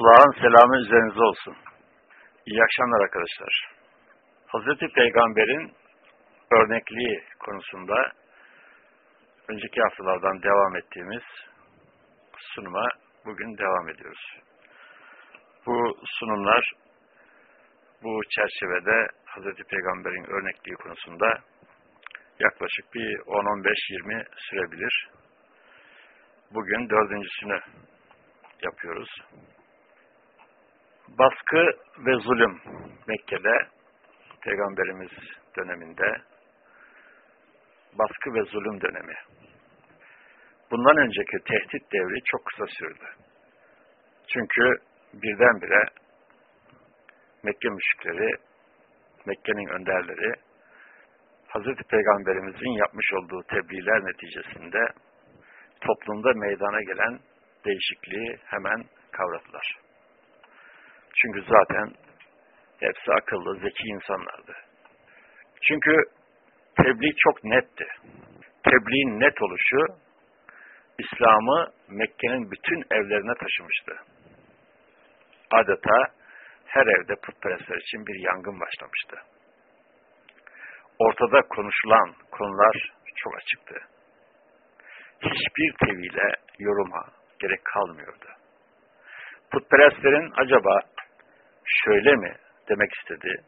Allah'ın selamı üzerinize olsun. İyi akşamlar arkadaşlar. Hazreti Peygamber'in örnekliği konusunda önceki haftalardan devam ettiğimiz sunuma bugün devam ediyoruz. Bu sunumlar bu çerçevede Hazreti Peygamber'in örnekliği konusunda yaklaşık bir 10-15-20 sürebilir. Bugün dördüncüsünü yapıyoruz. Baskı ve zulüm Mekke'de Peygamberimiz döneminde baskı ve zulüm dönemi. Bundan önceki tehdit devri çok kısa sürdü. Çünkü birdenbire Mekke müşrikleri, Mekke'nin önderleri Hazreti Peygamberimizin yapmış olduğu tebliğler neticesinde toplumda meydana gelen değişikliği hemen kavradılar. Çünkü zaten hepsi akıllı, zeki insanlardı. Çünkü tebliğ çok netti. Tebliğin net oluşu İslam'ı Mekke'nin bütün evlerine taşımıştı. Adeta her evde putperestler için bir yangın başlamıştı. Ortada konuşulan konular çok açıktı. Hiçbir tevile, yoruma gerek kalmıyordu. Putperestlerin acaba şöyle mi demek istedi,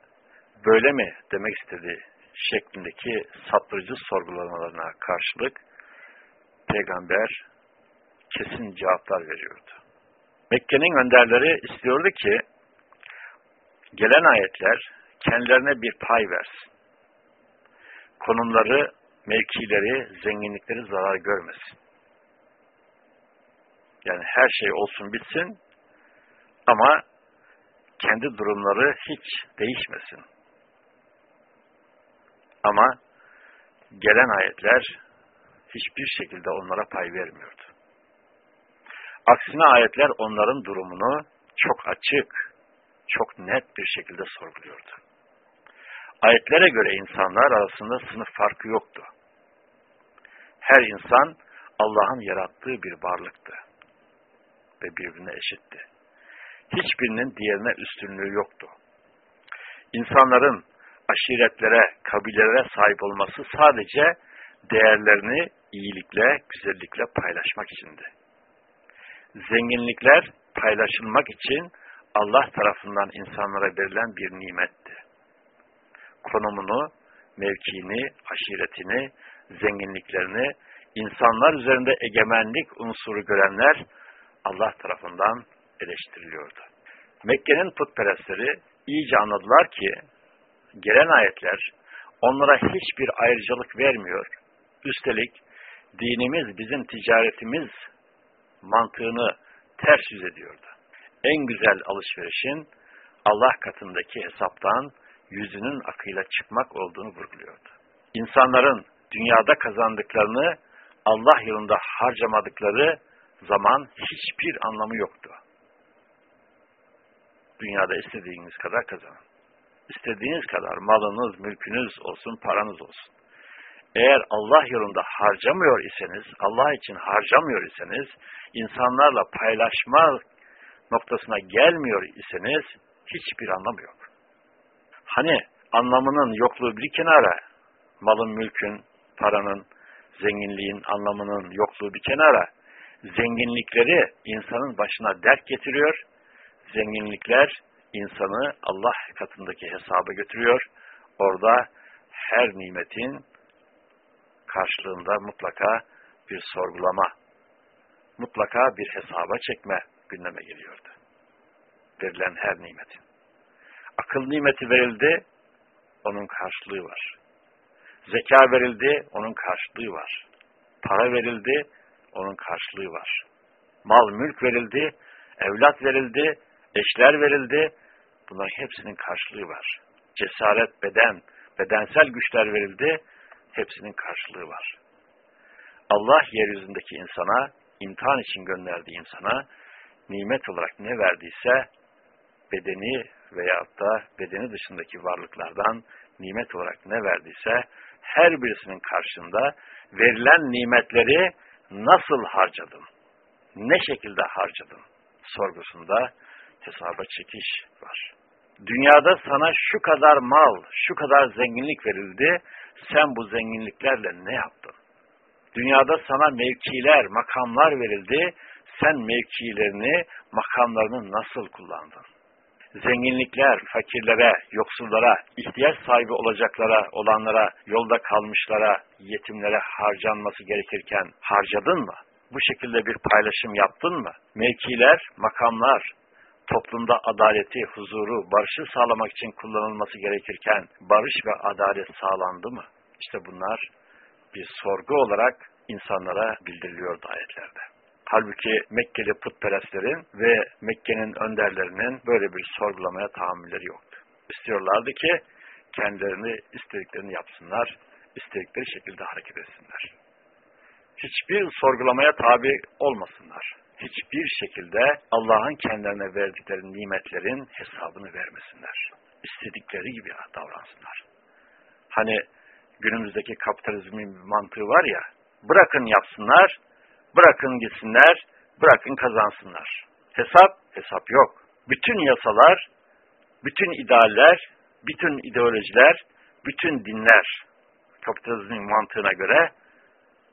böyle mi demek istedi şeklindeki saptırıcı sorgulamalarına karşılık peygamber kesin cevaplar veriyordu. Mekke'nin önderleri istiyordu ki gelen ayetler kendilerine bir pay versin. Konumları, mevkileri, zenginlikleri zarar görmesin. Yani her şey olsun bitsin ama kendi durumları hiç değişmesin. Ama gelen ayetler hiçbir şekilde onlara pay vermiyordu. Aksine ayetler onların durumunu çok açık, çok net bir şekilde sorguluyordu. Ayetlere göre insanlar arasında sınıf farkı yoktu. Her insan Allah'ın yarattığı bir varlıktı ve birbirine eşitti. Hiçbirinin diğerine üstünlüğü yoktu. İnsanların aşiretlere, kabilelere sahip olması sadece değerlerini iyilikle, güzellikle paylaşmak içindi. Zenginlikler paylaşılmak için Allah tarafından insanlara verilen bir nimetti. Konumunu, mevkiini, aşiretini, zenginliklerini, insanlar üzerinde egemenlik unsuru görenler Allah tarafından eleştiriliyordu. Mekke'nin putperestleri iyice anladılar ki gelen ayetler onlara hiçbir ayrıcalık vermiyor. Üstelik dinimiz bizim ticaretimiz mantığını ters yüz ediyordu. En güzel alışverişin Allah katındaki hesaptan yüzünün akıyla çıkmak olduğunu vurguluyordu. İnsanların dünyada kazandıklarını Allah yolunda harcamadıkları zaman hiçbir anlamı yoktu. Dünyada istediğiniz kadar kazanın. İstediğiniz kadar malınız, mülkünüz olsun, paranız olsun. Eğer Allah yolunda harcamıyor iseniz, Allah için harcamıyor iseniz, insanlarla paylaşma noktasına gelmiyor iseniz, hiçbir anlamı yok. Hani anlamının yokluğu bir kenara, malın, mülkün, paranın, zenginliğin anlamının yokluğu bir kenara, zenginlikleri insanın başına dert getiriyor, zenginlikler insanı Allah katındaki hesaba götürüyor. Orada her nimetin karşılığında mutlaka bir sorgulama, mutlaka bir hesaba çekme gündeme geliyordu. Verilen her nimetin. Akıl nimeti verildi, onun karşılığı var. Zeka verildi, onun karşılığı var. Para verildi, onun karşılığı var. Mal, mülk verildi, evlat verildi, eşler verildi, bunların hepsinin karşılığı var. Cesaret, beden, bedensel güçler verildi, hepsinin karşılığı var. Allah yeryüzündeki insana, imtihan için gönderdiği insana, nimet olarak ne verdiyse, bedeni veyahut da bedeni dışındaki varlıklardan nimet olarak ne verdiyse, her birisinin karşında verilen nimetleri nasıl harcadın, ne şekilde harcadın sorgusunda hesaba çekiş var. Dünyada sana şu kadar mal, şu kadar zenginlik verildi, sen bu zenginliklerle ne yaptın? Dünyada sana mevkiler, makamlar verildi, sen mevkilerini, makamlarını nasıl kullandın? Zenginlikler fakirlere, yoksullara, ihtiyaç sahibi olacaklara, olanlara, yolda kalmışlara, yetimlere harcanması gerekirken harcadın mı? Bu şekilde bir paylaşım yaptın mı? Mevkiler, makamlar, toplumda adaleti, huzuru, barışı sağlamak için kullanılması gerekirken barış ve adalet sağlandı mı? İşte bunlar bir sorgu olarak insanlara bildiriliyor ayetlerde. Halbuki Mekkeli putperestlerin ve Mekke'nin önderlerinin böyle bir sorgulamaya tahammülleri yoktu. İstiyorlardı ki kendilerini istediklerini yapsınlar, istedikleri şekilde hareket etsinler. Hiçbir sorgulamaya tabi olmasınlar. Hiçbir şekilde Allah'ın kendilerine verdikleri nimetlerin hesabını vermesinler. İstedikleri gibi davransınlar. Hani günümüzdeki kapitalizmin bir mantığı var ya, bırakın yapsınlar, bırakın gitsinler, bırakın kazansınlar. Hesap, hesap yok. Bütün yasalar, bütün idealler, bütün ideolojiler, bütün dinler kapitalizmin mantığına göre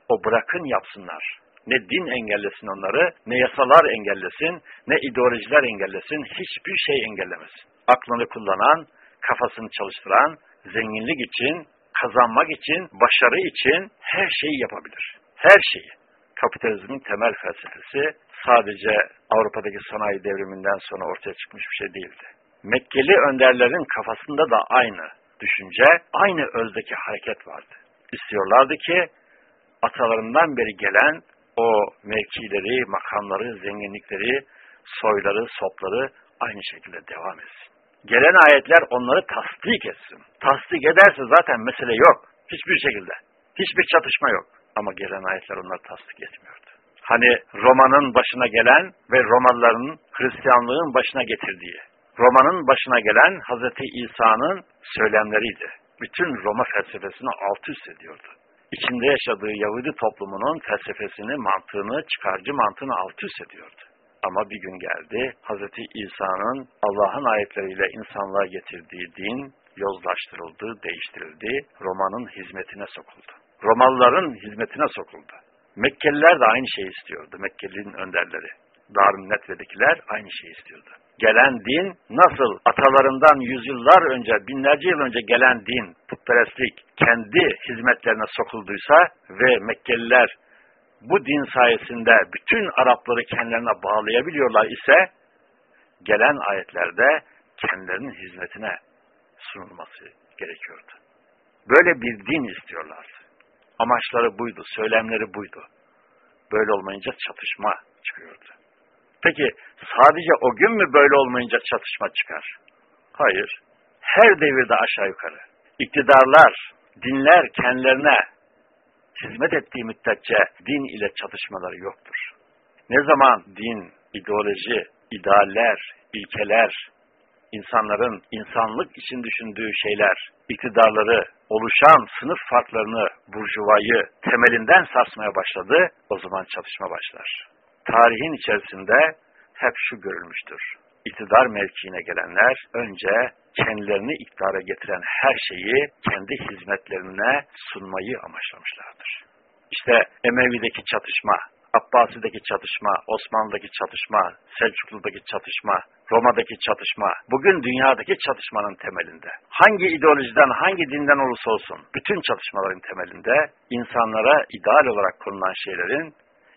o bırakın yapsınlar. Ne din engellesin onları, ne yasalar engellesin, ne ideolojiler engellesin, hiçbir şey engellemesin. Aklını kullanan, kafasını çalıştıran, zenginlik için, kazanmak için, başarı için her şeyi yapabilir. Her şeyi. Kapitalizmin temel felsefesi sadece Avrupa'daki sanayi devriminden sonra ortaya çıkmış bir şey değildi. Mekkeli önderlerin kafasında da aynı düşünce, aynı özdeki hareket vardı. İstiyorlardı ki atalarından beri gelen o mevkileri, makamları, zenginlikleri, soyları, sopları aynı şekilde devam etsin. Gelen ayetler onları tasdik etsin. Tasdik ederse zaten mesele yok. Hiçbir şekilde. Hiçbir çatışma yok. Ama gelen ayetler onları tasdik etmiyordu. Hani Roma'nın başına gelen ve Romalıların Hristiyanlığın başına getirdiği, Roma'nın başına gelen Hazreti İsa'nın söylemleriydi. Bütün Roma felsefesini alt üst ediyordu. İçinde yaşadığı Yahudi toplumunun felsefesini, mantığını, çıkarcı mantığını alt üst ediyordu. Ama bir gün geldi, Hazreti İsa'nın Allah'ın ayetleriyle insanlığa getirdiği din yozlaştırıldı, değiştirildi, Roma'nın hizmetine sokuldu. Romalıların hizmetine sokuldu. Mekkeliler de aynı şeyi istiyordu, Mekkeli'nin önderleri. Darun Netve'dekiler aynı şeyi istiyordu. Gelen din nasıl atalarından yüzyıllar önce, binlerce yıl önce gelen din, putperestlik kendi hizmetlerine sokulduysa ve Mekkeliler bu din sayesinde bütün Arapları kendilerine bağlayabiliyorlar ise gelen ayetlerde kendilerinin hizmetine sunulması gerekiyordu. Böyle bir din istiyorlardı. Amaçları buydu, söylemleri buydu. Böyle olmayınca çatışma çıkıyordu. Peki sadece o gün mü böyle olmayınca çatışma çıkar? Hayır. Her devirde aşağı yukarı. İktidarlar, dinler kendilerine hizmet ettiği müddetçe din ile çatışmaları yoktur. Ne zaman din, ideoloji, idealler, ilkeler, insanların insanlık için düşündüğü şeyler, iktidarları, oluşan sınıf farklarını, burjuvayı temelinden sarsmaya başladı, o zaman çatışma başlar. Tarihin içerisinde hep şu görülmüştür. İktidar mevkiine gelenler önce kendilerini iktidara getiren her şeyi kendi hizmetlerine sunmayı amaçlamışlardır. İşte Emevi'deki çatışma, Abbasi'deki çatışma, Osmanlı'daki çatışma, Selçuklu'daki çatışma, Roma'daki çatışma, bugün dünyadaki çatışmanın temelinde. Hangi ideolojiden, hangi dinden olursa olsun, bütün çatışmaların temelinde insanlara ideal olarak konulan şeylerin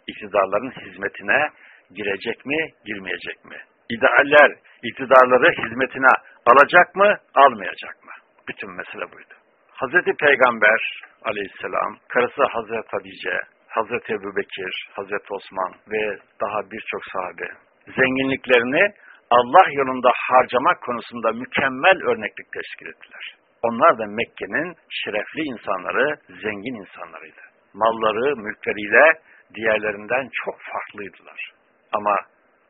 iktidarların hizmetine girecek mi, girmeyecek mi? İdealler iktidarları hizmetine alacak mı, almayacak mı? Bütün mesele buydu. Hazreti Peygamber aleyhisselam, karısı Hazreti Hatice, Hazreti Ebu Bekir, Hazreti Osman ve daha birçok sahabe zenginliklerini Allah yolunda harcamak konusunda mükemmel örneklik teşkil ettiler. Onlar da Mekke'nin şerefli insanları, zengin insanlarıydı. Malları, mülkleriyle diğerlerinden çok farklıydılar. Ama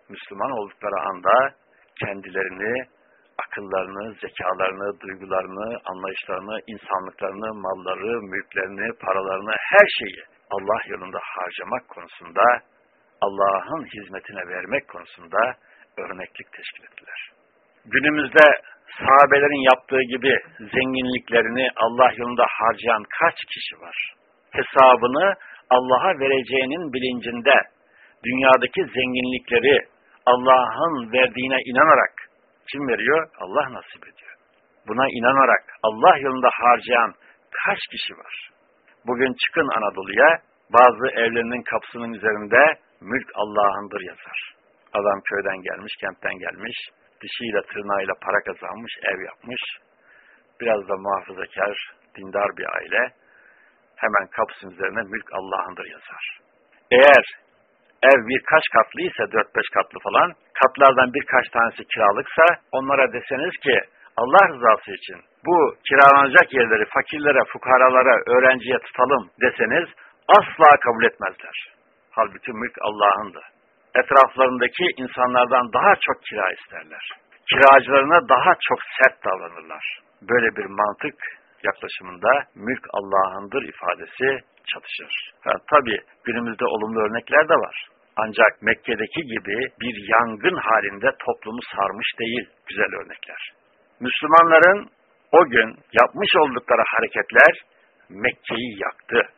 Müslüman oldukları anda kendilerini, akıllarını, zekalarını, duygularını, anlayışlarını, insanlıklarını, malları, mülklerini, paralarını, her şeyi Allah yolunda harcamak konusunda, Allah'ın hizmetine vermek konusunda örneklik teşkil ettiler. Günümüzde sahabelerin yaptığı gibi zenginliklerini Allah yolunda harcayan kaç kişi var? Hesabını Allah'a vereceğinin bilincinde dünyadaki zenginlikleri Allah'ın verdiğine inanarak kim veriyor? Allah nasip ediyor. Buna inanarak Allah yolunda harcayan kaç kişi var? Bugün çıkın Anadolu'ya bazı evlerinin kapısının üzerinde mülk Allah'ındır yazar. Adam köyden gelmiş, kentten gelmiş, dişiyle tırnağıyla para kazanmış, ev yapmış. Biraz da muhafazakar, dindar bir aile. Hemen kapısının üzerine mülk Allah'ındır yazar. Eğer ev birkaç katlıysa, dört beş katlı falan, katlardan birkaç tanesi kiralıksa, onlara deseniz ki, Allah rızası için bu kiralanacak yerleri fakirlere, fukaralara, öğrenciye tutalım deseniz, asla kabul etmezler. Halbuki mülk Allah'ındı. Etraflarındaki insanlardan daha çok kira isterler. Kiracılarına daha çok sert davranırlar. Böyle bir mantık yaklaşımında mülk Allah'ındır ifadesi çatışır. Yani tabi günümüzde olumlu örnekler de var. Ancak Mekke'deki gibi bir yangın halinde toplumu sarmış değil güzel örnekler. Müslümanların o gün yapmış oldukları hareketler Mekke'yi yaktı.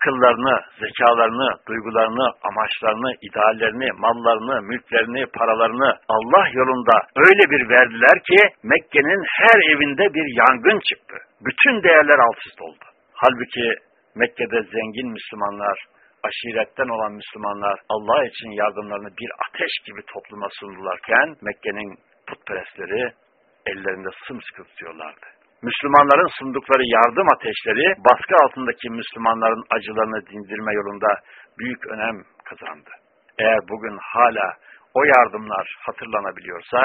Akıllarını, zekalarını, duygularını, amaçlarını, ideallerini, mallarını, mülklerini, paralarını Allah yolunda öyle bir verdiler ki Mekke'nin her evinde bir yangın çıktı. Bütün değerler alt üst oldu. Halbuki Mekke'de zengin Müslümanlar, aşiretten olan Müslümanlar Allah için yardımlarını bir ateş gibi topluma sundularken Mekke'nin putperestleri ellerinde sımsıkı tutuyorlardı. Müslümanların sundukları yardım ateşleri baskı altındaki Müslümanların acılarını dindirme yolunda büyük önem kazandı. Eğer bugün hala o yardımlar hatırlanabiliyorsa,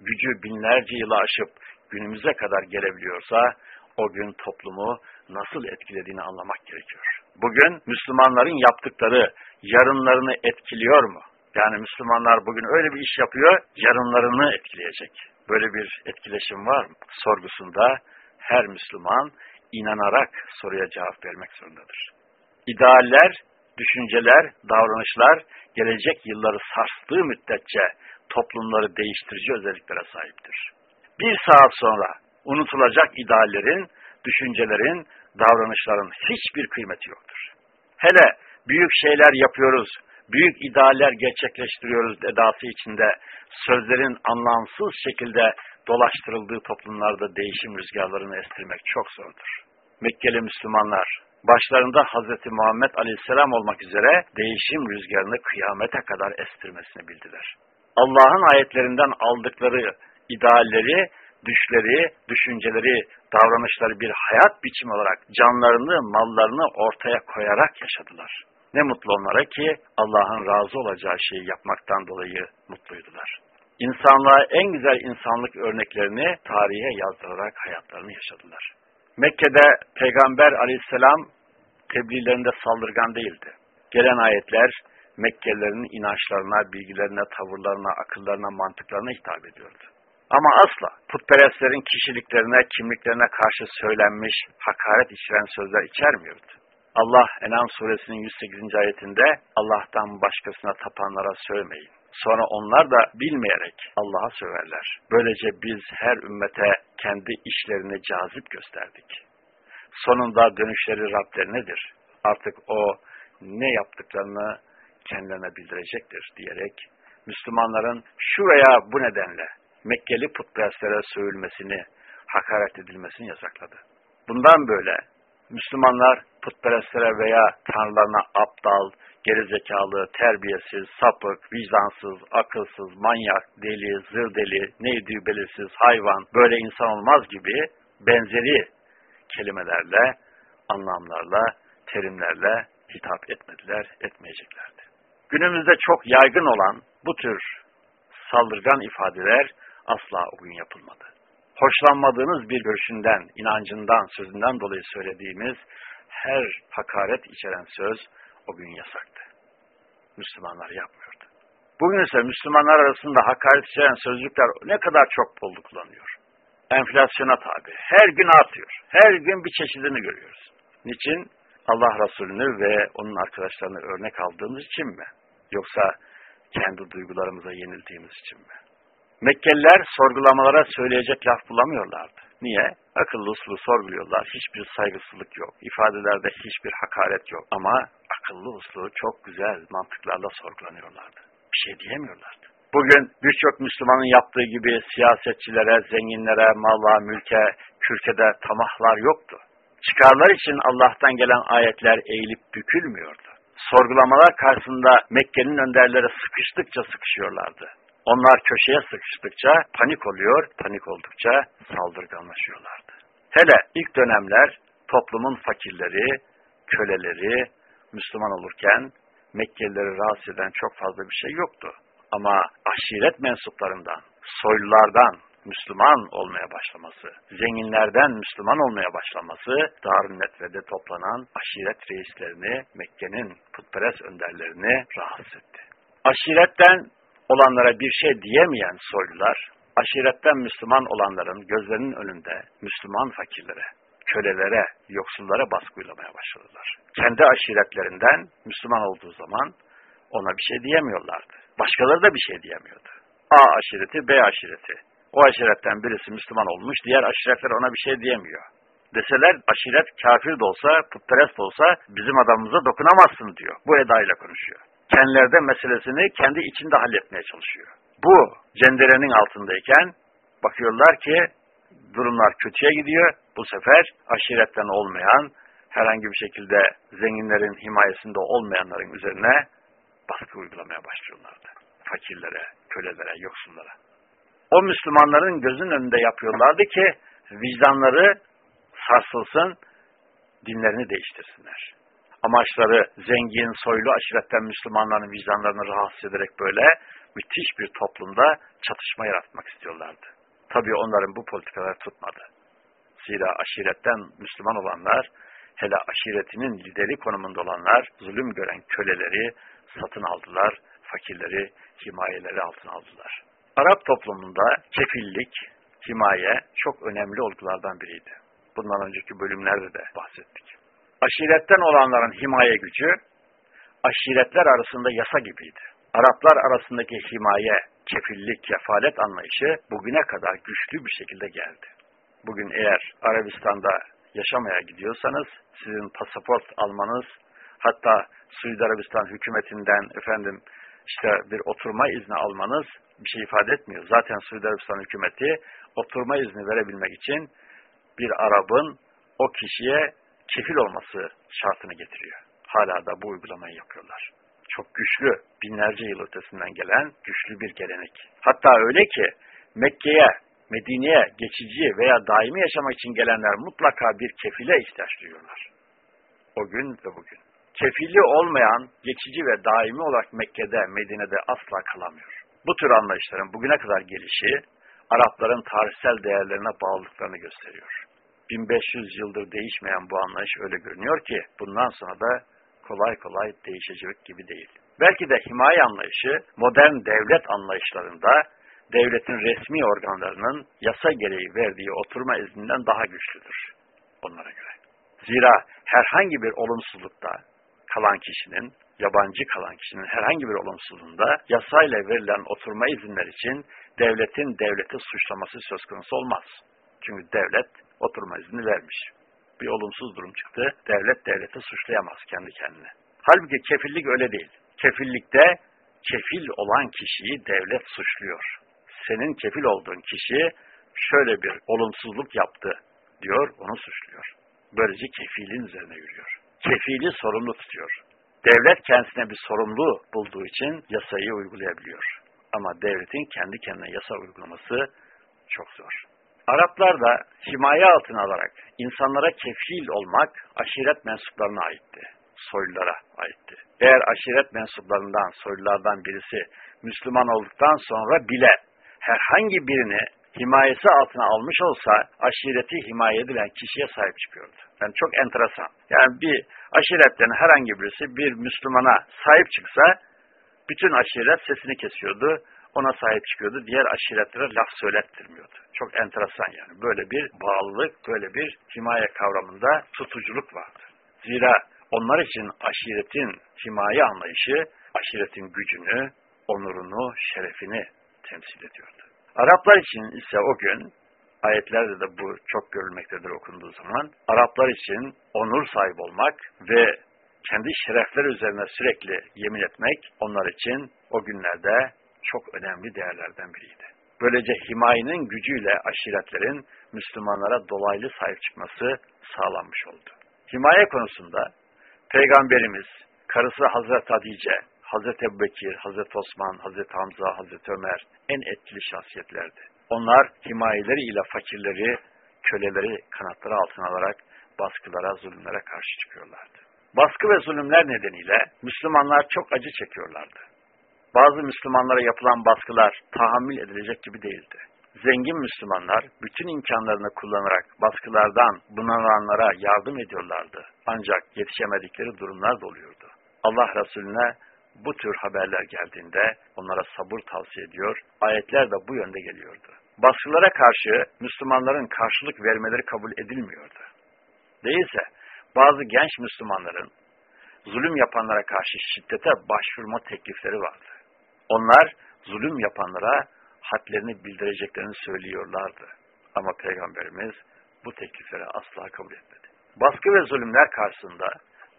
gücü binlerce yılı aşıp günümüze kadar gelebiliyorsa, o gün toplumu nasıl etkilediğini anlamak gerekiyor. Bugün Müslümanların yaptıkları yarınlarını etkiliyor mu? Yani Müslümanlar bugün öyle bir iş yapıyor, yarınlarını etkileyecek. Böyle bir etkileşim var mı? Sorgusunda her Müslüman inanarak soruya cevap vermek zorundadır. İdealler, düşünceler, davranışlar gelecek yılları sarstığı müddetçe toplumları değiştirici özelliklere sahiptir. Bir saat sonra unutulacak ideallerin, düşüncelerin, davranışların hiçbir kıymeti yoktur. Hele büyük şeyler yapıyoruz, büyük idealler gerçekleştiriyoruz edası içinde sözlerin anlamsız şekilde dolaştırıldığı toplumlarda değişim rüzgarlarını estirmek çok zordur. Mekkeli Müslümanlar başlarında Hz. Muhammed Aleyhisselam olmak üzere değişim rüzgarını kıyamete kadar estirmesini bildiler. Allah'ın ayetlerinden aldıkları idealleri, düşleri, düşünceleri, davranışları bir hayat biçimi olarak canlarını, mallarını ortaya koyarak yaşadılar. Ne mutlu onlara ki Allah'ın razı olacağı şeyi yapmaktan dolayı mutluydular. İnsanlığa en güzel insanlık örneklerini tarihe yazdırarak hayatlarını yaşadılar. Mekke'de Peygamber aleyhisselam tebliğlerinde saldırgan değildi. Gelen ayetler Mekkelilerin inançlarına, bilgilerine, tavırlarına, akıllarına, mantıklarına hitap ediyordu. Ama asla putperestlerin kişiliklerine, kimliklerine karşı söylenmiş, hakaret içeren sözler içermiyordu. Allah Enam suresinin 108. ayetinde Allah'tan başkasına tapanlara söylemeyin. Sonra onlar da bilmeyerek Allah'a söverler. Böylece biz her ümmete kendi işlerini cazip gösterdik. Sonunda dönüşleri Rablerinedir. Artık o ne yaptıklarını kendilerine bildirecektir diyerek Müslümanların şuraya bu nedenle Mekkeli putperestlere sövülmesini, hakaret edilmesini yasakladı. Bundan böyle Müslümanlar putperestlere veya tanrılarına aptal, gerizekalı, terbiyesiz, sapık, vicdansız, akılsız, manyak, deli, zır deli, neydi belirsiz, hayvan, böyle insan olmaz gibi benzeri kelimelerle, anlamlarla, terimlerle hitap etmediler, etmeyeceklerdi. Günümüzde çok yaygın olan bu tür saldırgan ifadeler asla o gün yapılmadı. Hoşlanmadığınız bir görüşünden, inancından, sözünden dolayı söylediğimiz her hakaret içeren söz o gün yasaktı. Müslümanlar yapmıyordu. Bugün ise Müslümanlar arasında hakaret içeren sözcükler ne kadar çok bollu kullanıyor. Enflasyona tabi. Her gün artıyor. Her gün bir çeşidini görüyoruz. Niçin? Allah Resulü'nü ve onun arkadaşlarını örnek aldığımız için mi? Yoksa Kendi duygularımıza yenildiğimiz için mi? Mekkeliler sorgulamalara söyleyecek laf bulamıyorlardı. Niye? Akıllı uslu sorguluyorlar. Hiçbir saygısızlık yok. İfadelerde hiçbir hakaret yok. Ama akıllı uslu çok güzel mantıklarla sorgulanıyorlardı. Bir şey diyemiyorlardı. Bugün birçok Müslümanın yaptığı gibi siyasetçilere, zenginlere, malla, mülke, kürkede tamahlar yoktu. Çıkarlar için Allah'tan gelen ayetler eğilip bükülmüyordu. Sorgulamalar karşısında Mekke'nin önderleri sıkıştıkça sıkışıyorlardı. Onlar köşeye sıkıştıkça panik oluyor, panik oldukça saldırganlaşıyorlardı. Hele ilk dönemler toplumun fakirleri, köleleri Müslüman olurken Mekkelileri rahatsız eden çok fazla bir şey yoktu. Ama aşiret mensuplarından, soylulardan Müslüman olmaya başlaması, zenginlerden Müslüman olmaya başlaması, Darun Netve'de toplanan aşiret reislerini, Mekke'nin putperest önderlerini rahatsız etti. Aşiretten olanlara bir şey diyemeyen soylular, aşiretten Müslüman olanların gözlerinin önünde Müslüman fakirlere, kölelere, yoksullara baskı uygulamaya başladılar. Kendi aşiretlerinden Müslüman olduğu zaman ona bir şey diyemiyorlardı. Başkaları da bir şey diyemiyordu. A aşireti, B aşireti. O aşiretten birisi Müslüman olmuş, diğer aşiretler ona bir şey diyemiyor. Deseler aşiret kafir de olsa, putperest de olsa bizim adamımıza dokunamazsın diyor. Bu edayla konuşuyor. Kendilerinde meselesini kendi içinde halletmeye çalışıyor. Bu cenderenin altındayken bakıyorlar ki durumlar kötüye gidiyor. Bu sefer aşiretten olmayan, herhangi bir şekilde zenginlerin himayesinde olmayanların üzerine baskı uygulamaya başlıyorlardı. Fakirlere, kölelere, yoksullara. O Müslümanların gözün önünde yapıyorlardı ki vicdanları sarsılsın, dinlerini değiştirsinler. Amaçları zengin, soylu aşiretten Müslümanların vicdanlarını rahatsız ederek böyle müthiş bir toplumda çatışma yaratmak istiyorlardı. Tabii onların bu politikalar tutmadı. Zira aşiretten Müslüman olanlar, hele aşiretinin lideri konumunda olanlar, zulüm gören köleleri satın aldılar, fakirleri himayeleri altına aldılar. Arap toplumunda kefillik, himaye çok önemli olgulardan biriydi. Bundan önceki bölümlerde de bahsettik. Aşiretten olanların himaye gücü, aşiretler arasında yasa gibiydi. Araplar arasındaki himaye, kefillik, kefalet anlayışı bugüne kadar güçlü bir şekilde geldi. Bugün eğer Arabistan'da yaşamaya gidiyorsanız, sizin pasaport almanız, hatta Suudi Arabistan hükümetinden efendim işte bir oturma izni almanız bir şey ifade etmiyor. Zaten Suudi Arabistan hükümeti oturma izni verebilmek için bir Arap'ın o kişiye kefil olması şartını getiriyor. Hala da bu uygulamayı yapıyorlar. Çok güçlü, binlerce yıl ötesinden gelen güçlü bir gelenek. Hatta öyle ki Mekke'ye, Medine'ye geçici veya daimi yaşamak için gelenler mutlaka bir kefile ihtiyaç duyuyorlar. O gün ve bugün. Kefili olmayan, geçici ve daimi olarak Mekke'de, Medine'de asla kalamıyor. Bu tür anlayışların bugüne kadar gelişi, Arapların tarihsel değerlerine bağlılıklarını gösteriyor. 1500 yıldır değişmeyen bu anlayış öyle görünüyor ki bundan sonra da kolay kolay değişecek gibi değil. Belki de himaye anlayışı modern devlet anlayışlarında devletin resmi organlarının yasa gereği verdiği oturma izninden daha güçlüdür onlara göre. Zira herhangi bir olumsuzlukta kalan kişinin, yabancı kalan kişinin herhangi bir olumsuzluğunda yasayla verilen oturma izinler için devletin devleti suçlaması söz konusu olmaz. Çünkü devlet oturma izni vermiş. Bir olumsuz durum çıktı, devlet devleti suçlayamaz kendi kendine. Halbuki kefillik öyle değil. Kefillikte kefil olan kişiyi devlet suçluyor. Senin kefil olduğun kişi şöyle bir olumsuzluk yaptı diyor, onu suçluyor. Böylece kefilin üzerine yürüyor. Kefili sorumlu tutuyor. Devlet kendisine bir sorumlu bulduğu için yasayı uygulayabiliyor. Ama devletin kendi kendine yasa uygulaması çok zor. Araplar da himaye altına alarak insanlara kefil olmak aşiret mensuplarına aitti. Soylulara aitti. Eğer aşiret mensuplarından, soylulardan birisi Müslüman olduktan sonra bile herhangi birini himayesi altına almış olsa aşireti himaye edilen kişiye sahip çıkıyordu. Yani çok enteresan. Yani bir aşiretten herhangi birisi bir Müslümana sahip çıksa bütün aşiret sesini kesiyordu ona sahip çıkıyordu. Diğer aşiretlere laf söylettirmiyordu. Çok enteresan yani. Böyle bir bağlılık, böyle bir himaye kavramında tutuculuk vardı. Zira onlar için aşiretin himaye anlayışı, aşiretin gücünü, onurunu, şerefini temsil ediyordu. Araplar için ise o gün ayetlerde de bu çok görülmektedir okunduğu zaman. Araplar için onur sahibi olmak ve kendi şerefler üzerine sürekli yemin etmek onlar için o günlerde çok önemli değerlerden biriydi. Böylece himayenin gücüyle aşiretlerin Müslümanlara dolaylı sahip çıkması sağlanmış oldu. Himaye konusunda Peygamberimiz, karısı Hazreti Hatice, Hazreti Ebubekir, Hazreti Osman, Hazreti Hamza, Hazreti Ömer en etkili şahsiyetlerdi. Onlar himayeleri ile fakirleri, köleleri kanatları altına alarak baskılara, zulümlere karşı çıkıyorlardı. Baskı ve zulümler nedeniyle Müslümanlar çok acı çekiyorlardı. Bazı Müslümanlara yapılan baskılar tahammül edilecek gibi değildi. Zengin Müslümanlar bütün imkanlarını kullanarak baskılardan bunalanlara yardım ediyorlardı. Ancak yetişemedikleri durumlar da oluyordu. Allah Resulüne bu tür haberler geldiğinde onlara sabır tavsiye ediyor, ayetler de bu yönde geliyordu. Baskılara karşı Müslümanların karşılık vermeleri kabul edilmiyordu. Değilse bazı genç Müslümanların zulüm yapanlara karşı şiddete başvurma teklifleri vardı. Onlar zulüm yapanlara hadlerini bildireceklerini söylüyorlardı. Ama Peygamberimiz bu teklifleri asla kabul etmedi. Baskı ve zulümler karşısında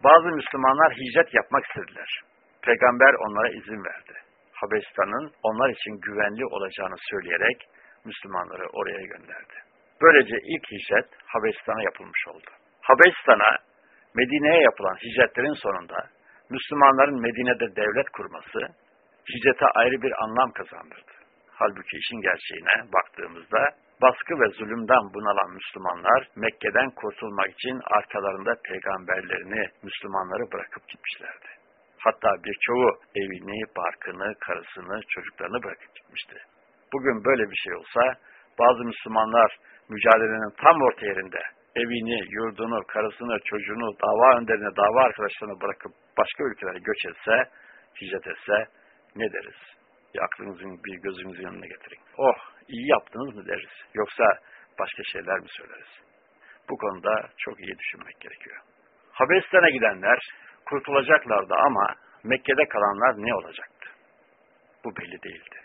bazı Müslümanlar hicret yapmak istediler. Peygamber onlara izin verdi. Habeşistan'ın onlar için güvenli olacağını söyleyerek Müslümanları oraya gönderdi. Böylece ilk hicret Habeşistan'a yapılmış oldu. Habeşistan'a Medine'ye yapılan hicretlerin sonunda Müslümanların Medine'de devlet kurması hicrete ayrı bir anlam kazandırdı. Halbuki işin gerçeğine baktığımızda baskı ve zulümden bunalan Müslümanlar Mekke'den kurtulmak için arkalarında peygamberlerini, Müslümanları bırakıp gitmişlerdi. Hatta birçoğu evini, barkını, karısını, çocuklarını bırakıp gitmişti. Bugün böyle bir şey olsa bazı Müslümanlar mücadelenin tam orta yerinde evini, yurdunu, karısını, çocuğunu, dava önderine, dava arkadaşlarını bırakıp başka ülkelere göç etse, hicret etse ne deriz? Bir aklınızın, bir gözünüzün yanına getirin. Oh, iyi yaptınız mı deriz? Yoksa başka şeyler mi söyleriz? Bu konuda çok iyi düşünmek gerekiyor. Habeşistan'a gidenler kurtulacaklardı ama Mekke'de kalanlar ne olacaktı? Bu belli değildi.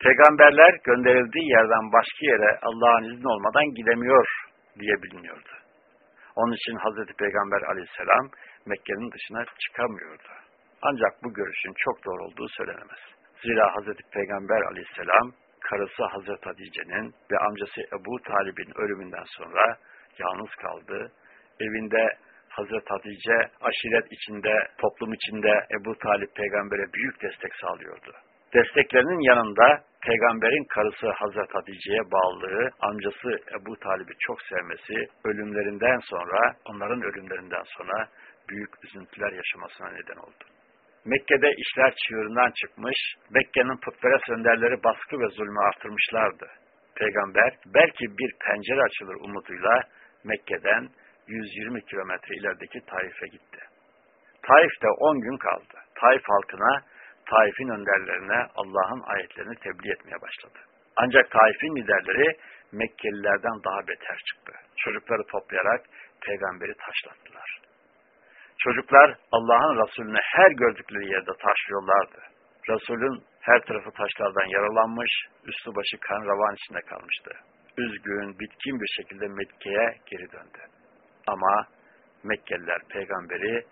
Peygamberler gönderildiği yerden başka yere Allah'ın izni olmadan gidemiyor diye biliniyordu. Onun için Hazreti Peygamber aleyhisselam Mekke'nin dışına çıkamıyordu. Ancak bu görüşün çok doğru olduğu söylenemez. Zira Hazreti Peygamber aleyhisselam karısı Hazreti Hatice'nin ve amcası Ebu Talib'in ölümünden sonra yalnız kaldı. Evinde Hazreti Hatice aşiret içinde, toplum içinde Ebu Talip peygambere büyük destek sağlıyordu. Desteklerinin yanında peygamberin karısı Hazreti Hatice'ye bağlılığı, amcası Ebu Talib'i çok sevmesi, ölümlerinden sonra, onların ölümlerinden sonra büyük üzüntüler yaşamasına neden oldu. Mekke'de işler çığırından çıkmış, Mekke'nin putperest önderleri baskı ve zulmü artırmışlardı. Peygamber belki bir pencere açılır umuduyla Mekke'den 120 kilometre ilerideki Taif'e gitti. Taif'te 10 gün kaldı. Taif halkına, Taif'in önderlerine Allah'ın ayetlerini tebliğ etmeye başladı. Ancak Taif'in liderleri Mekkelilerden daha beter çıktı. Çocukları toplayarak peygamberi taşlattılar. Çocuklar Allah'ın Resulüne her gördükleri yerde taşlıyorlardı. Resulün her tarafı taşlardan yaralanmış, üstü başı kan ravan içinde kalmıştı. Üzgün, bitkin bir şekilde Mekke'ye geri döndü. Ama Mekkeliler peygamberi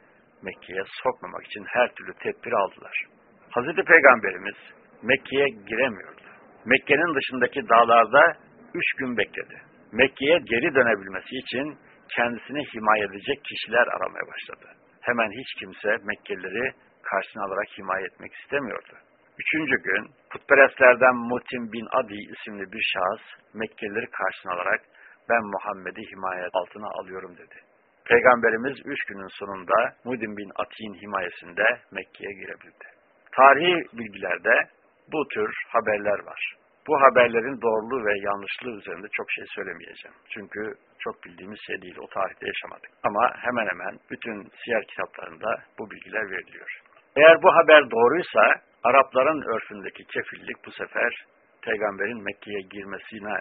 Mekke'ye sokmamak için her türlü tedbir aldılar. Hazreti Peygamberimiz Mekke'ye giremiyordu. Mekke'nin dışındaki dağlarda üç gün bekledi. Mekke'ye geri dönebilmesi için kendisini himaye edecek kişiler aramaya başladı. Hemen hiç kimse Mekkelileri karşısına alarak himaye etmek istemiyordu. Üçüncü gün putperestlerden Mutim bin Adi isimli bir şahıs Mekkelileri karşısına alarak ben Muhammed'i himaye altına alıyorum dedi. Peygamberimiz üç günün sonunda Mudim bin Ati'nin himayesinde Mekke'ye girebildi. Tarihi bilgilerde bu tür haberler var. Bu haberlerin doğruluğu ve yanlışlığı üzerinde çok şey söylemeyeceğim. Çünkü çok bildiğimiz şey değil, o tarihte yaşamadık. Ama hemen hemen bütün siyer kitaplarında bu bilgiler veriliyor. Eğer bu haber doğruysa, Arapların örfündeki kefillik bu sefer peygamberin Mekke'ye girmesine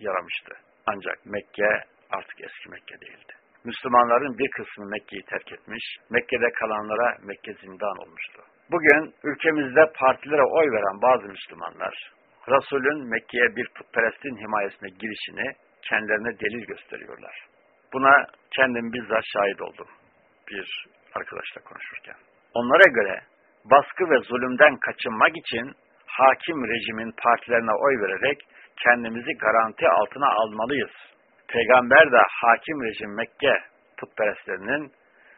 yaramıştı. Ancak Mekke artık eski Mekke değildi. Müslümanların bir kısmı Mekke'yi terk etmiş, Mekke'de kalanlara Mekke zindan olmuştu. Bugün ülkemizde partilere oy veren bazı Müslümanlar, Resul'ün Mekke'ye bir putperestin himayesine girişini kendilerine delil gösteriyorlar. Buna kendim bizzat şahit oldum bir arkadaşla konuşurken. Onlara göre baskı ve zulümden kaçınmak için hakim rejimin partilerine oy vererek kendimizi garanti altına almalıyız. Peygamber de hakim rejim Mekke putperestlerinin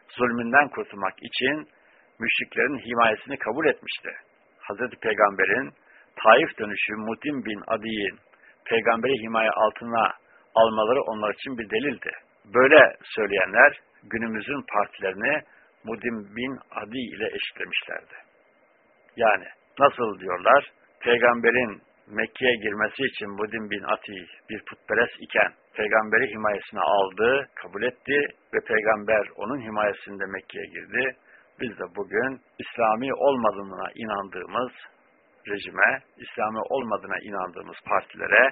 zulmünden kurtulmak için müşriklerin himayesini kabul etmişti. Hazreti Peygamber'in Taif dönüşü Mudim bin Adi'nin peygamberi himaye altına almaları onlar için bir delildi. Böyle söyleyenler günümüzün partilerini Mudim bin Adi ile eşitlemişlerdi. Yani nasıl diyorlar? Peygamberin Mekke'ye girmesi için Mudim bin Ati bir putperest iken peygamberi himayesine aldı, kabul etti ve peygamber onun himayesinde Mekke'ye girdi. Biz de bugün İslami olmadığına inandığımız rejime, İslami olmadığına inandığımız partilere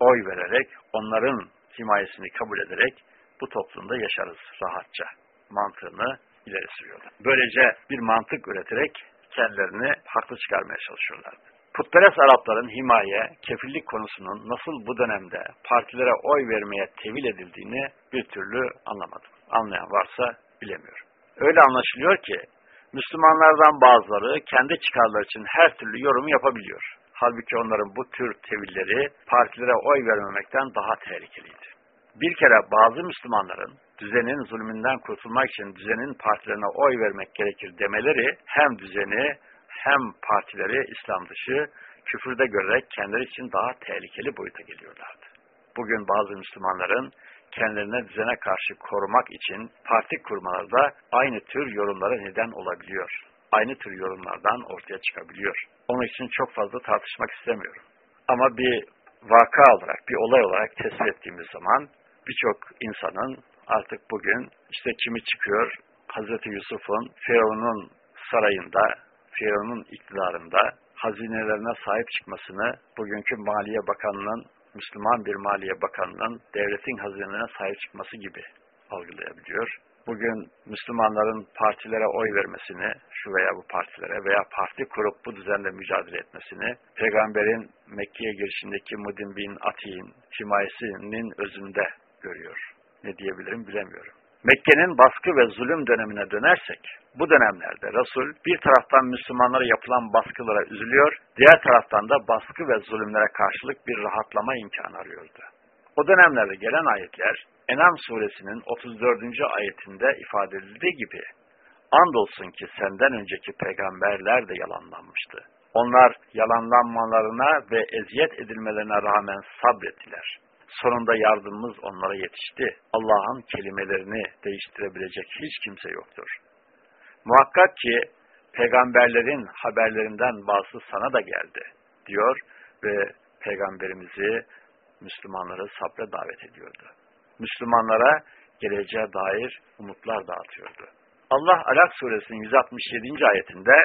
oy vererek, onların himayesini kabul ederek bu toplumda yaşarız rahatça mantığını ileri sürüyorlar. Böylece bir mantık üreterek kendilerini haklı çıkarmaya çalışıyorlardı. Putperest Arapların himaye, kefillik konusunun nasıl bu dönemde partilere oy vermeye tevil edildiğini bir türlü anlamadım. Anlayan varsa bilemiyorum. Öyle anlaşılıyor ki Müslümanlardan bazıları kendi çıkarları için her türlü yorum yapabiliyor. Halbuki onların bu tür tevilleri partilere oy vermemekten daha tehlikeliydi. Bir kere bazı Müslümanların düzenin zulmünden kurtulmak için düzenin partilerine oy vermek gerekir demeleri hem düzeni hem partileri İslam dışı küfürde görerek kendileri için daha tehlikeli boyuta geliyorlardı. Bugün bazı Müslümanların kendilerine düzene karşı korumak için parti kurmaları da aynı tür yorumlara neden olabiliyor. Aynı tür yorumlardan ortaya çıkabiliyor. Onun için çok fazla tartışmak istemiyorum. Ama bir vaka olarak, bir olay olarak tespit ettiğimiz zaman birçok insanın artık bugün işte kimi çıkıyor Hazreti Yusuf'un Firavun'un sarayında, Firavun'un iktidarında hazinelerine sahip çıkmasını bugünkü Maliye Bakanlığı'nın Müslüman bir Maliye Bakanlığı'nın devletin hazinelerine sahip çıkması gibi algılayabiliyor. Bugün Müslümanların partilere oy vermesini, şu veya bu partilere veya parti kurup bu düzenle mücadele etmesini, Peygamber'in Mekke'ye girişindeki Mudim bin Ati'nin himayesinin özünde görüyor. Ne diyebilirim bilemiyorum. Mekke'nin baskı ve zulüm dönemine dönersek, bu dönemlerde Resul bir taraftan Müslümanlara yapılan baskılara üzülüyor, diğer taraftan da baskı ve zulümlere karşılık bir rahatlama imkanı arıyordu. O dönemlerde gelen ayetler, Enam suresinin 34. ayetinde ifade edildiği gibi, andolsun ki senden önceki peygamberler de yalanlanmıştı. Onlar yalanlanmalarına ve eziyet edilmelerine rağmen sabrettiler. Sonunda yardımımız onlara yetişti. Allah'ın kelimelerini değiştirebilecek hiç kimse yoktur. Muhakkak ki peygamberlerin haberlerinden bazı sana da geldi diyor ve peygamberimizi Müslümanları sabre davet ediyordu. Müslümanlara geleceğe dair umutlar dağıtıyordu. Allah Alak suresinin 167. ayetinde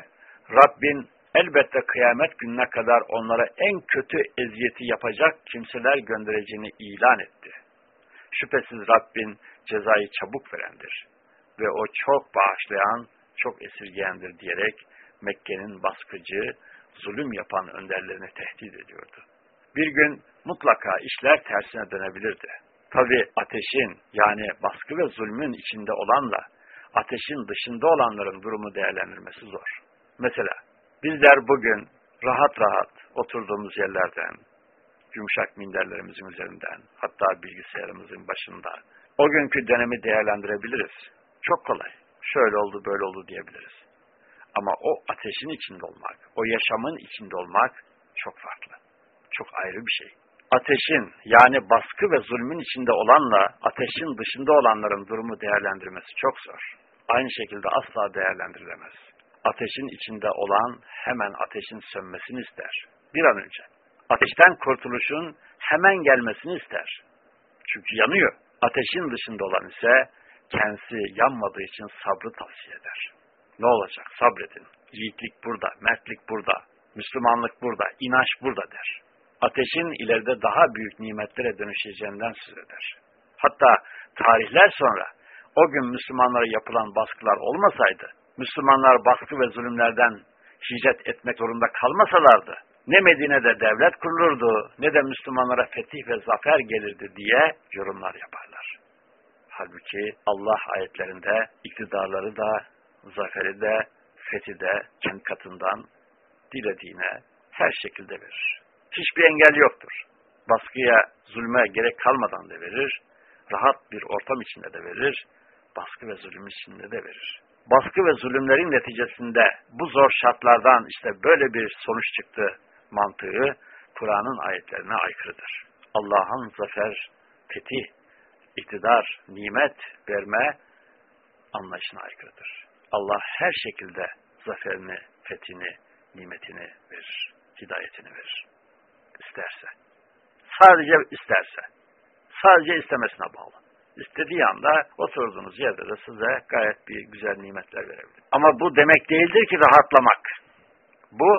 Rabbin elbette kıyamet gününe kadar onlara en kötü eziyeti yapacak kimseler göndereceğini ilan etti. Şüphesiz Rabbin cezayı çabuk verendir ve o çok bağışlayan, çok esirgeyendir diyerek Mekke'nin baskıcı, zulüm yapan önderlerini tehdit ediyordu. Bir gün mutlaka işler tersine dönebilirdi. Tabi ateşin yani baskı ve zulmün içinde olanla ateşin dışında olanların durumu değerlendirmesi zor. Mesela bizler bugün rahat rahat oturduğumuz yerlerden, yumuşak minderlerimizin üzerinden, hatta bilgisayarımızın başında o günkü dönemi değerlendirebiliriz. Çok kolay. Şöyle oldu, böyle oldu diyebiliriz. Ama o ateşin içinde olmak, o yaşamın içinde olmak çok farklı. Çok ayrı bir şey. Ateşin yani baskı ve zulmün içinde olanla ateşin dışında olanların durumu değerlendirmesi çok zor. Aynı şekilde asla değerlendirilemez. Ateşin içinde olan hemen ateşin sönmesini ister. Bir an önce. Ateşten kurtuluşun hemen gelmesini ister. Çünkü yanıyor. Ateşin dışında olan ise kendisi yanmadığı için sabrı tavsiye eder. Ne olacak? Sabredin. Yiğitlik burada, mertlik burada, Müslümanlık burada, inanç burada der. Ateşin ileride daha büyük nimetlere dönüşeceğinden söz eder. Hatta tarihler sonra o gün Müslümanlara yapılan baskılar olmasaydı, Müslümanlar baskı ve zulümlerden hicret etmek zorunda kalmasalardı, ne Medine'de devlet kurulurdu, ne de Müslümanlara fetih ve zafer gelirdi diye yorumlar yaparlar. Halbuki Allah ayetlerinde iktidarları da, zaferi de, fethi de kendi katından dilediğine her şekilde verir. Hiçbir engel yoktur. Baskıya, zulme gerek kalmadan da verir, rahat bir ortam içinde de verir, baskı ve zulüm içinde de verir. Baskı ve zulümlerin neticesinde bu zor şartlardan işte böyle bir sonuç çıktı mantığı Kur'an'ın ayetlerine aykırıdır. Allah'ın zafer, fetih, iktidar, nimet verme anlayışına aykırıdır. Allah her şekilde zaferini, fethini, nimetini verir, hidayetini verir. İsterse. Sadece isterse. Sadece istemesine bağlı. İstediği anda oturduğunuz yerde de size gayet bir güzel nimetler verebilir. Ama bu demek değildir ki rahatlamak. Bu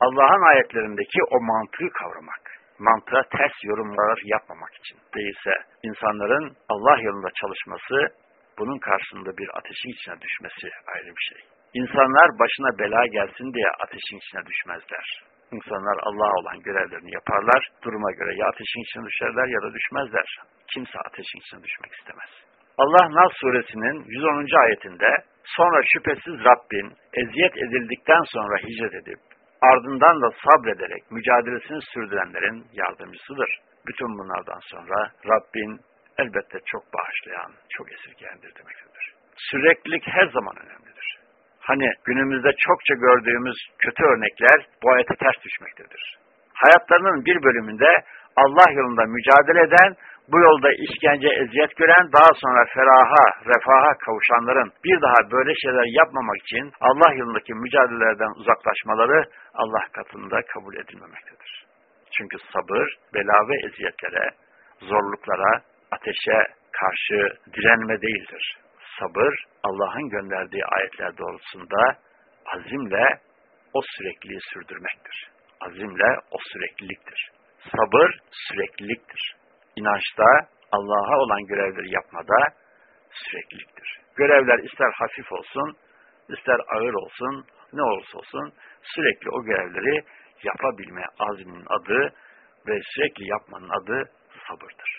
Allah'ın ayetlerindeki o mantığı kavramak. Mantığa ters yorumlar yapmamak için. Değilse insanların Allah yolunda çalışması, bunun karşısında bir ateşin içine düşmesi ayrı bir şey. İnsanlar başına bela gelsin diye ateşin içine düşmezler. İnsanlar Allah'a olan görevlerini yaparlar. Duruma göre ya ateşin içine düşerler ya da düşmezler. Kimse ateşin içine düşmek istemez. Allah Nas suresinin 110. ayetinde sonra şüphesiz Rabbin eziyet edildikten sonra hicret edip ardından da sabrederek mücadelesini sürdürenlerin yardımcısıdır. Bütün bunlardan sonra Rabbin elbette çok bağışlayan, çok esirgeyendir demektedir. Süreklilik her zaman önemlidir. Hani günümüzde çokça gördüğümüz kötü örnekler bu ayete ters düşmektedir. Hayatlarının bir bölümünde Allah yolunda mücadele eden, bu yolda işkence, eziyet gören, daha sonra feraha, refaha kavuşanların bir daha böyle şeyler yapmamak için Allah yolundaki mücadelelerden uzaklaşmaları Allah katında kabul edilmemektedir. Çünkü sabır, bela ve eziyetlere, zorluklara, ateşe karşı direnme değildir. Sabır, Allah'ın gönderdiği ayetler doğrultusunda azimle o sürekliliği sürdürmektir. Azimle o sürekliliktir. Sabır sürekliliktir. İnançta, Allah'a olan görevleri yapmada sürekliliktir. Görevler ister hafif olsun, ister ağır olsun, ne olursa olsun sürekli o görevleri yapabilme azminin adı ve sürekli yapmanın adı sabırdır.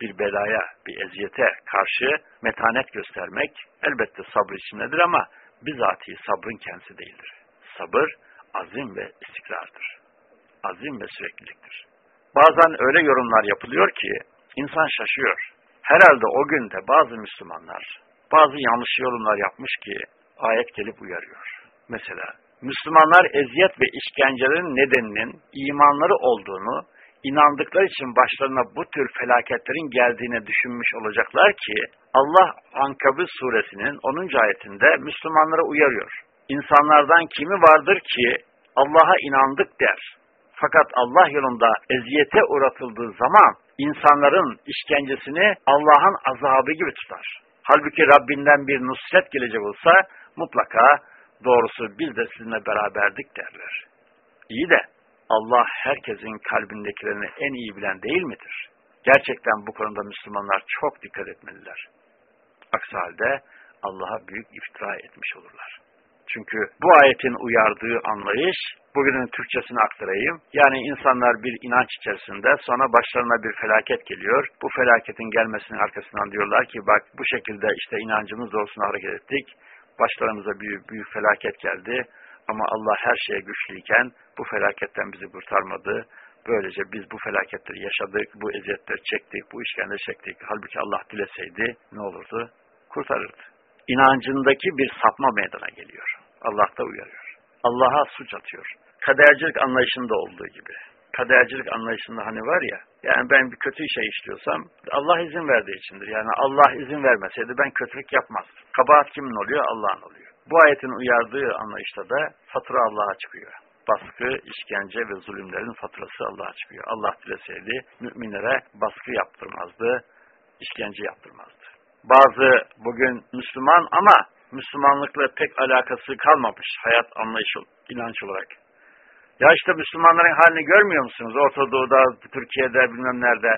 Bir belaya, bir eziyete karşı metanet göstermek elbette sabır içindedir ama bizatihi sabrın kendisi değildir. Sabır azim ve istikrardır. Azim ve sürekliliktir. Bazen öyle yorumlar yapılıyor ki insan şaşıyor. Herhalde o günde bazı Müslümanlar bazı yanlış yorumlar yapmış ki ayet gelip uyarıyor. Mesela Müslümanlar eziyet ve işkencelerin nedeninin imanları olduğunu, inandıkları için başlarına bu tür felaketlerin geldiğini düşünmüş olacaklar ki Allah Ankabut suresinin 10. ayetinde Müslümanlara uyarıyor. İnsanlardan kimi vardır ki Allah'a inandık der. Fakat Allah yolunda eziyete uğratıldığı zaman insanların işkencesini Allah'ın azabı gibi tutar. Halbuki Rabbinden bir nusret gelecek olsa mutlaka doğrusu biz de sizinle beraberdik derler. İyi de Allah herkesin kalbindekilerini en iyi bilen değil midir? Gerçekten bu konuda Müslümanlar çok dikkat etmeliler. Aksi halde Allah'a büyük iftira etmiş olurlar. Çünkü bu ayetin uyardığı anlayış, bugünün Türkçesini aktarayım. Yani insanlar bir inanç içerisinde sonra başlarına bir felaket geliyor. Bu felaketin gelmesinin arkasından diyorlar ki bak bu şekilde işte inancımız doğrusuna hareket ettik. Başlarımıza büyük, büyük felaket geldi. Ama Allah her şeye güçlüyken bu felaketten bizi kurtarmadı. Böylece biz bu felaketleri yaşadık, bu eziyetleri çektik, bu işkence çektik. Halbuki Allah dileseydi ne olurdu? Kurtarırdı. İnancındaki bir sapma meydana geliyor. Allah da uyarıyor. Allah'a suç atıyor. Kadercilik anlayışında olduğu gibi. Kadercilik anlayışında hani var ya, yani ben bir kötü şey işliyorsam Allah izin verdiği içindir. Yani Allah izin vermeseydi ben kötülük yapmazdım. Kabahat kimin oluyor? Allah'ın oluyor. Bu ayetin uyardığı anlayışta da fatura Allah'a çıkıyor. Baskı, işkence ve zulümlerin faturası Allah'a çıkıyor. Allah dileseydi müminlere baskı yaptırmazdı, işkence yaptırmazdı. Bazı bugün Müslüman ama Müslümanlıkla pek alakası kalmamış hayat anlayışı, inanç olarak. Ya işte Müslümanların halini görmüyor musunuz? Orta Doğu'da, Türkiye'de, bilmem nerede.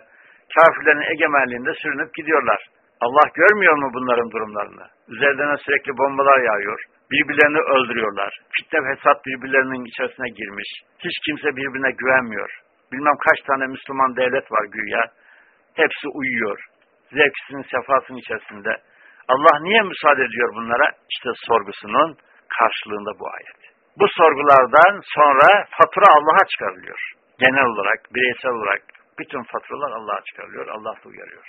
Kafirlerin egemenliğinde sürünüp gidiyorlar. Allah görmüyor mu bunların durumlarını? Üzerlerine sürekli bombalar yağıyor. Birbirlerini öldürüyorlar. Fitne ve hesat birbirlerinin içerisine girmiş. Hiç kimse birbirine güvenmiyor. Bilmem kaç tane Müslüman devlet var güya. Hepsi uyuyor. Zevkisinin, sefasının içerisinde. Allah niye müsaade ediyor bunlara? İşte sorgusunun karşılığında bu ayet. Bu sorgulardan sonra fatura Allah'a çıkarılıyor. Genel olarak, bireysel olarak bütün faturalar Allah'a çıkarılıyor. Allah da uyarıyor.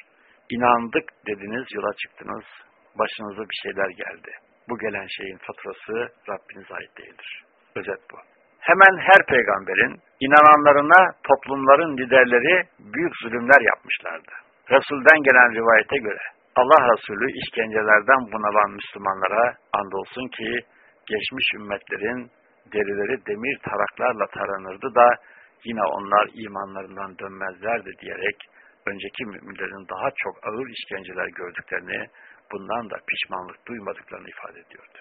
İnandık dediniz, yola çıktınız. Başınıza bir şeyler geldi. Bu gelen şeyin faturası Rabbinize ait değildir. Özet bu. Hemen her peygamberin inananlarına toplumların liderleri büyük zulümler yapmışlardı. Resul'den gelen rivayete göre Allah Resulü işkencelerden bunalan Müslümanlara andolsun ki geçmiş ümmetlerin derileri demir taraklarla taranırdı da yine onlar imanlarından dönmezlerdi diyerek önceki müminlerin daha çok ağır işkenceler gördüklerini, bundan da pişmanlık duymadıklarını ifade ediyordu.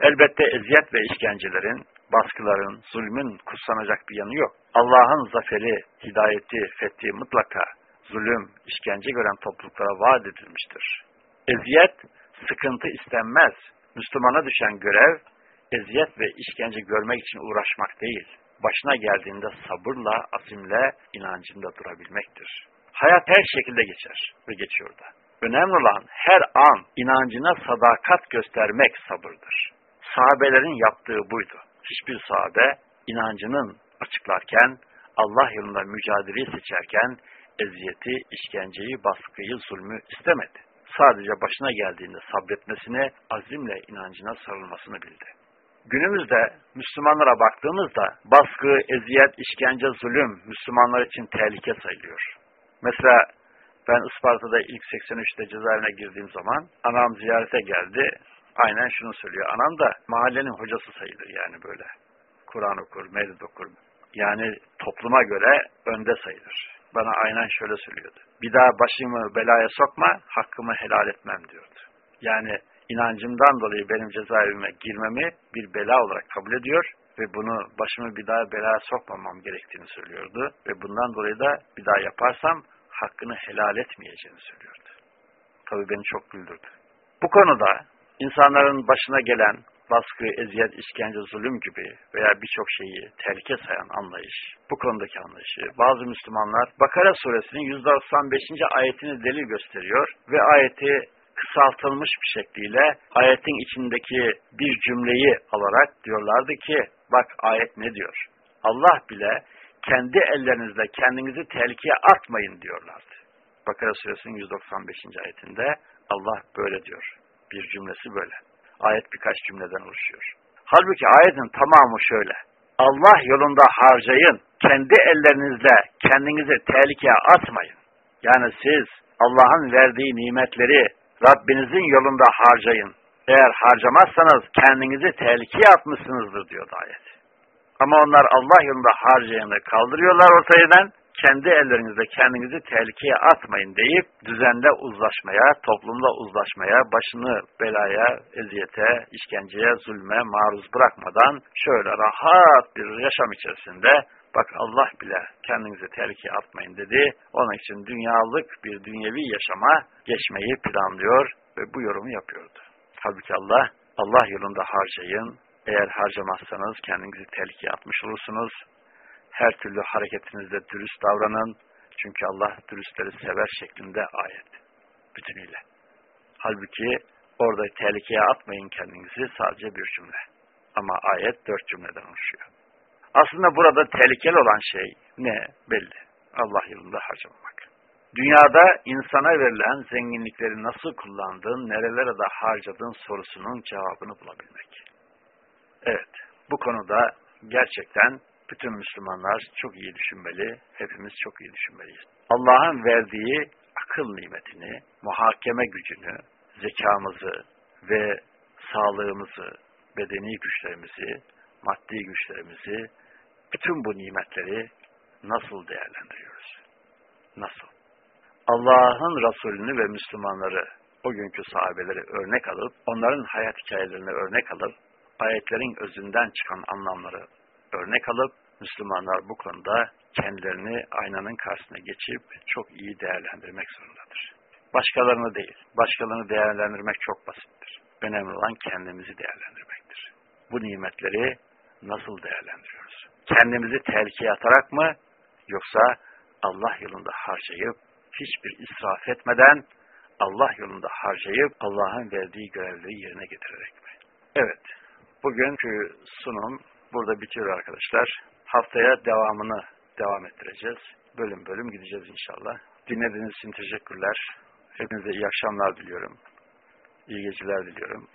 Elbette eziyet ve işkencelerin, baskıların, zulmün kutsanacak bir yanı yok. Allah'ın zaferi, hidayeti, fethi mutlaka zulüm, işkence gören topluluklara vaat edilmiştir. Eziyet, sıkıntı istenmez. Müslümana düşen görev, eziyet ve işkence görmek için uğraşmak değil, başına geldiğinde sabırla, azimle, inancında durabilmektir. Hayat her şekilde geçer ve geçiyor da. Önemli olan her an inancına sadakat göstermek sabırdır. Sahabelerin yaptığı buydu. Hiçbir sahabe inancının açıklarken, Allah yolunda mücadeleyi seçerken eziyeti, işkenceyi, baskıyı, zulmü istemedi. Sadece başına geldiğinde sabretmesini, azimle inancına sarılmasını bildi. Günümüzde Müslümanlara baktığımızda baskı, eziyet, işkence, zulüm Müslümanlar için tehlike sayılıyor. Mesela ben Isparta'da ilk 83'te cezaevine girdiğim zaman anam ziyarete geldi. Aynen şunu söylüyor. Anam da mahallenin hocası sayılır yani böyle. Kur'an okur, mevlid okur. Yani topluma göre önde sayılır. Bana aynen şöyle söylüyordu. Bir daha başımı belaya sokma, hakkımı helal etmem diyordu. Yani inancımdan dolayı benim cezaevime girmemi bir bela olarak kabul ediyor ve bunu başımı bir daha belaya sokmamam gerektiğini söylüyordu. Ve bundan dolayı da bir daha yaparsam hakkını helal etmeyeceğini söylüyordu. Tabii beni çok güldürdü. Bu konuda insanların başına gelen baskı, eziyet, işkence, zulüm gibi veya birçok şeyi tehlike sayan anlayış, bu konudaki anlayışı bazı Müslümanlar Bakara suresinin 195. ayetini delil gösteriyor ve ayeti kısaltılmış bir şekliyle ayetin içindeki bir cümleyi alarak diyorlardı ki bak ayet ne diyor? Allah bile kendi ellerinizle kendinizi tehlikeye atmayın diyorlardı. Bakara suresinin 195. ayetinde Allah böyle diyor. Bir cümlesi böyle. Ayet birkaç cümleden oluşuyor. Halbuki ayetin tamamı şöyle. Allah yolunda harcayın. Kendi ellerinizle kendinizi tehlikeye atmayın. Yani siz Allah'ın verdiği nimetleri Rabbinizin yolunda harcayın. Eğer harcamazsanız kendinizi tehlikeye atmışsınızdır diyor ayet. Ama onlar Allah yolunda harcayanı kaldırıyorlar ortadan kendi ellerinizde kendinizi tehlikeye atmayın deyip düzenle uzlaşmaya, toplumla uzlaşmaya, başını belaya, eziyete, işkenceye, zulme maruz bırakmadan şöyle rahat bir yaşam içerisinde bak Allah bile kendinizi tehlikeye atmayın dedi. Onun için dünyalık bir dünyevi yaşama geçmeyi planlıyor ve bu yorumu yapıyordu. Halbuki Allah, Allah yolunda harcayın, eğer harcamazsanız kendinizi tehlikeye atmış olursunuz her türlü hareketinizde dürüst davranın. Çünkü Allah dürüstleri sever şeklinde ayet. Bütünüyle. Halbuki orada tehlikeye atmayın kendinizi sadece bir cümle. Ama ayet dört cümleden oluşuyor. Aslında burada tehlikeli olan şey ne? Belli. Allah yolunda harcamamak. Dünyada insana verilen zenginlikleri nasıl kullandığın, nerelere de harcadığın sorusunun cevabını bulabilmek. Evet, bu konuda gerçekten bütün Müslümanlar çok iyi düşünmeli, hepimiz çok iyi düşünmeliyiz. Allah'ın verdiği akıl nimetini, muhakeme gücünü, zekamızı ve sağlığımızı, bedeni güçlerimizi, maddi güçlerimizi, bütün bu nimetleri nasıl değerlendiriyoruz? Nasıl? Allah'ın Resulünü ve Müslümanları, o günkü sahabeleri örnek alıp, onların hayat hikayelerini örnek alıp, ayetlerin özünden çıkan anlamları örnek alıp, Müslümanlar bu konuda kendilerini aynanın karşısına geçip çok iyi değerlendirmek zorundadır. Başkalarını değil, başkalarını değerlendirmek çok basittir. Önemli olan kendimizi değerlendirmektir. Bu nimetleri nasıl değerlendiriyoruz? Kendimizi tehlikeye atarak mı yoksa Allah yolunda harcayıp hiçbir israf etmeden Allah yolunda harcayıp Allah'ın verdiği görevleri yerine getirerek mi? Evet, bugünkü sunum burada bitiyor arkadaşlar. Haftaya devamını devam ettireceğiz. Bölüm bölüm gideceğiz inşallah. Dinlediğiniz için teşekkürler. Hepinize iyi akşamlar diliyorum. İyi geceler diliyorum.